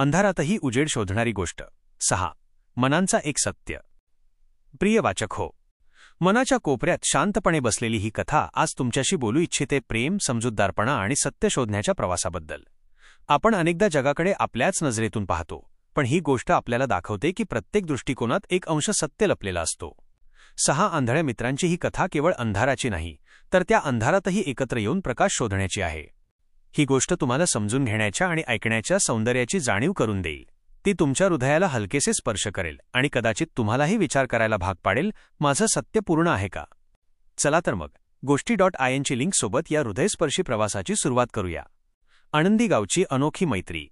अंधारातही उजेड शोधणारी गोष्ट. सहा. मनांचा एक सत्य. प्रिय वाचक हो मनाच्या कोपऱ्यात शांतपणे बसलेली ही कथा आज तुमच्याशी बोलू इच्छिते प्रेम समजूतदारपणा आणि सत्य शोधण्याच्या प्रवासाबद्दल. आपण अनेकदा जगाकडे आपल्याच नजरेतून पाहतो पण ही गोष्ट आपल्याला दाखवते की प्रत्येक दृष्टिकोनात एक अंश सत्य लपलेला असतो. सहा आंधळ्या मित्रांची ही कथा केवळ अंधाराची नाही तर त्या अंधारातही एकत्र येऊन प्रकाश शोधण्याची आहे. ही गोष्ट तुम्हाला समजून घेण्याच्या आणि ऐकण्याच्या सौंदर्याची जाणीव करून देईल. ती तुमच्या हृदयाला हलकेसे स्पर्श करेल आणि कदाचित तुम्हालाही विचार करायला भाग पाडेल माझं सत्य पूर्ण आहे का? चला तर मग गोष्टी डॉट आय एनची लिंकसोबत या हृदयस्पर्शी प्रवासाची सुरुवात करूया. आनंदी गावची अनोखी मैत्री.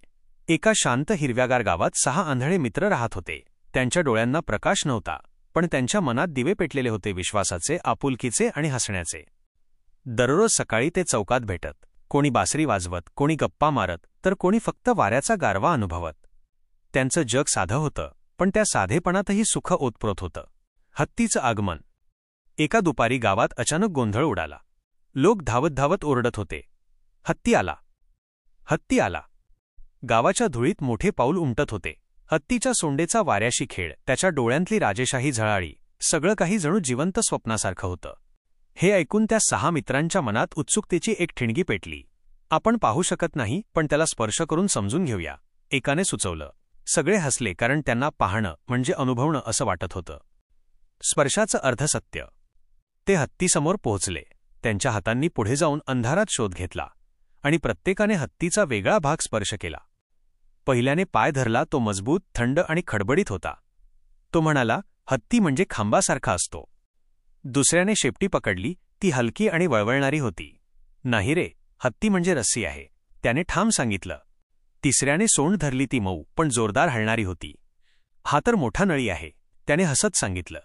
एका शांत हिरव्यागार गावात सहा आंधळे मित्र राहत होते. त्यांच्या डोळ्यांना प्रकाश नव्हता पण त्यांच्या मनात दिवे पेटलेले होते विश्वासाचे आपुलकीचे आणि हसण्याचे. दररोज सकाळी ते चौकात भेटत. कोणी बासरी वाजवत कोणी गप्पा मारत तर कोणी फक्त वाऱ्याचा गारवा अनुभवत. त्यांचं जग साधं होतं पण त्या साधेपणातही सुख ओतप्रोत होतं. हत्तीचं आगमन. एका दुपारी गावात अचानक गोंधळ उडाला. लोक धावत धावत ओरडत होते. हत्ती आला. हत्ती आला. गावाच्या धुळीत मोठे पाऊल उमटत होते. हत्तीच्या सोंडेचा वाऱ्याशी खेळ त्याच्या डोळ्यांतली राजेशाही झळाळी सगळं काही जणू जिवंत स्वप्नासारखं होतं. हे ऐकून त्या सहा मित्रांच्या मनात उत्सुकतेची एक ठिणगी पेटली. आपण पाहू शकत नाही पण त्याला स्पर्श करून समजून घेऊया. एकाने सुचवलं. सगळे हसले कारण त्यांना पाहणं म्हणजे अनुभवणं असं वाटत होतं. स्पर्शाचं अर्धसत्य ते हत्तीसमोर पोहोचले. त्यांच्या हातांनी पुढे जाऊन अंधारात शोध घेतला आणि प्रत्येकाने हत्तीचा वेगळा भाग स्पर्श केला. पहिल्याने पाय धरला तो मजबूत थंड आणि खडबडीत होता. तो म्हणाला हत्ती म्हणजे खांबासारखा असतो. दुसऱ्याने शेपटी पकडली ती हलकी आणि वळवळणारी होती. नाही रे हत्ती म्हणजे रस्सी आहे. त्याने ठाम सांगितलं. तिसऱ्याने सोंड धरली ती मऊ पण जोरदार हलणारी होती. हा तर मोठा नळी आहे त्याने हसत सांगितलं.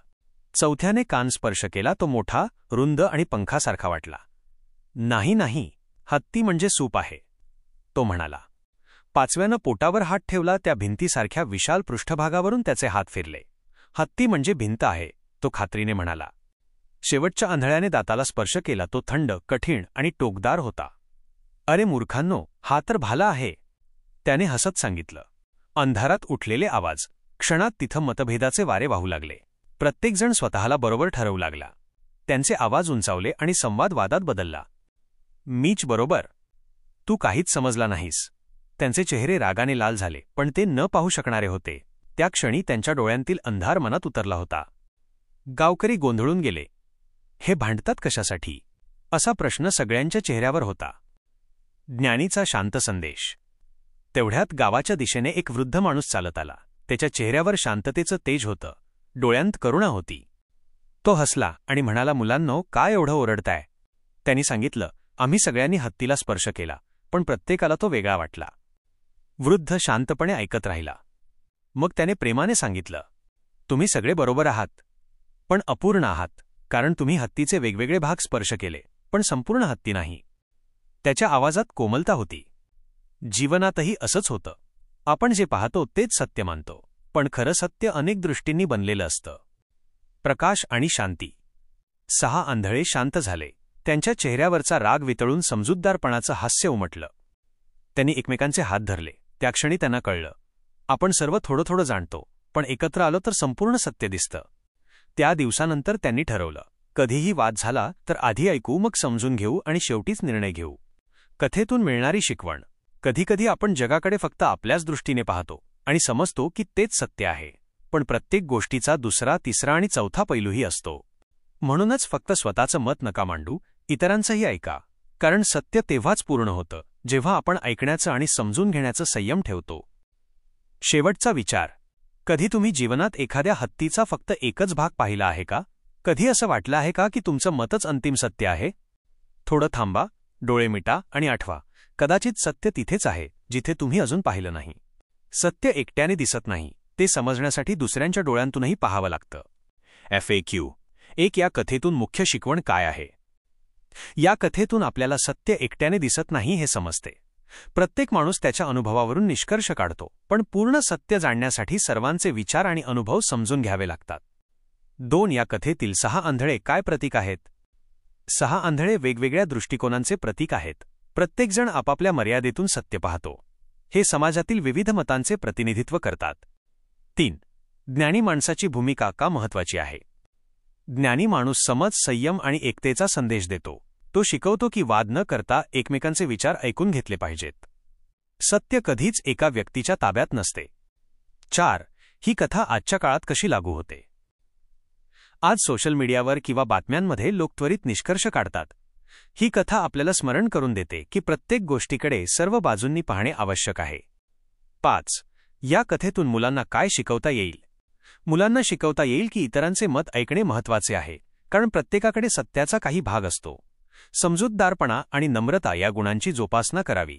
चौथ्याने कान स्पर्श केला तो मोठा रुंद आणि पंखासारखा वाटला. नाही नाही हत्ती म्हणजे सूप आहे तो म्हणाला. पाचव्यानं पोटावर हात ठेवला त्या भिंतीसारख्या विशाल पृष्ठभागावरून त्याचे हात फिरले. हत्ती म्हणजे भिंत आहे तो खात्रीने म्हणाला. शेवटच्या आंधळ्याने दाताला स्पर्श केला. तो थंड कठीण आणि टोकदार होता. अरे मूर्खांनो हा तर भाला आहे त्याने हसत सांगितलं. अंधारात उठलेले आवाज क्षणात तिथं मतभेदाचे वारे वाहू लागले. प्रत्येकजण स्वतःला बरोबर ठरवू लागला. त्यांचे आवाज उंचावले आणि संवाद वादात बदलला. मीच बरोबर. तू काहीच समजला नाहीस. त्यांचे चेहरे रागाने लाल झाले पण ते न पाहू शकणारे होते. त्या क्षणी त्यांच्या डोळ्यांतील अंधार मनात उतरला होता. गावकरी गोंधळून गेले. हे भांडतात कशासाठी? असा प्रश्न सगळ्यांच्या चेहऱ्यावर होता. ज्ञानीचा शांत संदेश. तेवढ्यात गावाच्या दिशेने एक वृद्ध माणूस चालत आला. त्याच्या चेहऱ्यावर शांततेचं तेज होतं. डोळ्यांत करुणा होती. तो हसला आणि म्हणाला मुलांनो काय एवढं ओरडताय? त्यांनी सांगितलं आम्ही सगळ्यांनी हत्तीला स्पर्श केला पण प्रत्येकाला तो वेगळा वाटला. वृद्ध शांतपणे ऐकत राहिला. मग त्याने प्रेमाने सांगितलं तुम्ही सगळे बरोबर आहात पण अपूर्ण आहात. कारण तुम्ही हत्तीचे वेगवेगळे भाग स्पर्श केले पण संपूर्ण हत्ती नाही. त्याच्या आवाजात कोमलता होती. जीवनातही असंच होतं. आपण जे पाहतो तेच सत्य मानतो पण खरं सत्य अनेक दृष्टींनी बनलेलं असतं. प्रकाश आणि शांती. सहा आंधळे शांत झाले. त्यांच्या चेहऱ्यावरचा राग वितळून समजूतदारपणाचं हास्य उमटलं. त्यांनी एकमेकांचे हात धरले. त्या क्षणी त्यांना कळलं. आपण सर्व थोडं थोडं जाणतो पण एकत्र आलो तर संपूर्ण सत्य दिसतं. त्या दिवसानंतर त्यांनी ठरवलं. कधीही वाद झाला तर आधी ऐकू मग समजून घेऊ आणि शेवटीच निर्णय घेऊ. कथेतून मिळणारी शिकवण. कधीकधी आपण जगाकडे फक्त आपल्याच दृष्टीने पाहतो आणि समजतो की तेच सत्य आहे. पण प्रत्येक गोष्टीचा दुसरा तिसरा आणि चौथा पैलूही असतो. म्हणूनच फक्त स्वतःचं मत नका मांडू इतरांचंही ऐका. कारण सत्य तेव्हाच पूर्ण होतं जेव्हा आपण ऐकण्याचं आणि समजून घेण्याचं संयम ठेवतो. शेवटचा विचार. कधी तुम्ही जीवनात एखाद्या हत्तीचा फक्त एकच भाग पाहिला आहे का? कधी असं वाटलं आहे का की तुमचं मतच अंतिम सत्य आहे? थोडं थांबा डोळे मिटा आणि आठवा. कदाचित सत्य तिथेच आहे जिथे तुम्ही अजून पाहिलं नाही. सत्य एकट्याने दिसत नाही ते समजण्यासाठी दुसऱ्यांच्या डोळ्यांतूनही पाहावं लागतं. एफ ए क्यू एक या कथेतून मुख्य शिकवण काय आहे? या कथेतून आपल्याला सत्य एकट्याने दिसत नाही हे समजते. प्रत्येक माणूस त्याच्या अनुभवावरून निष्कर्ष काढतो पण पूर्ण सत्य जाणण्यासाठी सर्वांचे विचार आणि अनुभव समजून घ्यावे लागतात. दोन या कथेतील सहा आंधळे काय प्रतीक आहेत? सहा आंधळे वेगवेगळ्या दृष्टिकोनांचे प्रतीक आहेत. प्रत्येकजण आपापल्या मर्यादेतून सत्य पाहतो. हे समाजातील विविध मतांचे प्रतिनिधित्व करतात. तीन ज्ञानी माणसाची भूमिका का महत्वाची आहे? ज्ञानी माणूस समज संयम आणि एकतेचा संदेश देतो. तो शिकवतो की वाद न करता एकमेकांचे विचार ऐकून घेतले पाहिजेत. सत्य कधीच एका व्यक्तीच्या ताब्यात नसते. चार ही कथा आजच्या काळात कशी लागू होते? आज सोशल मीडियावर किंवा बातम्यांमध्ये लोक त्वरित निष्कर्ष काढतात. ही कथा आपल्याला स्मरण करून देते की प्रत्येक गोष्टीकडे सर्व बाजूंनी पाहणे आवश्यक आहे. पाच या कथेतून मुलांना काय शिकवता येईल? मुलांना शिकवता येईल की इतरांचे मत ऐकणे महत्त्वाचे आहे कारण प्रत्येकाकडे सत्याचा काही भाग असतो. समजूतदारपणा आणि नम्रता या गुणांची जोपासना करावी.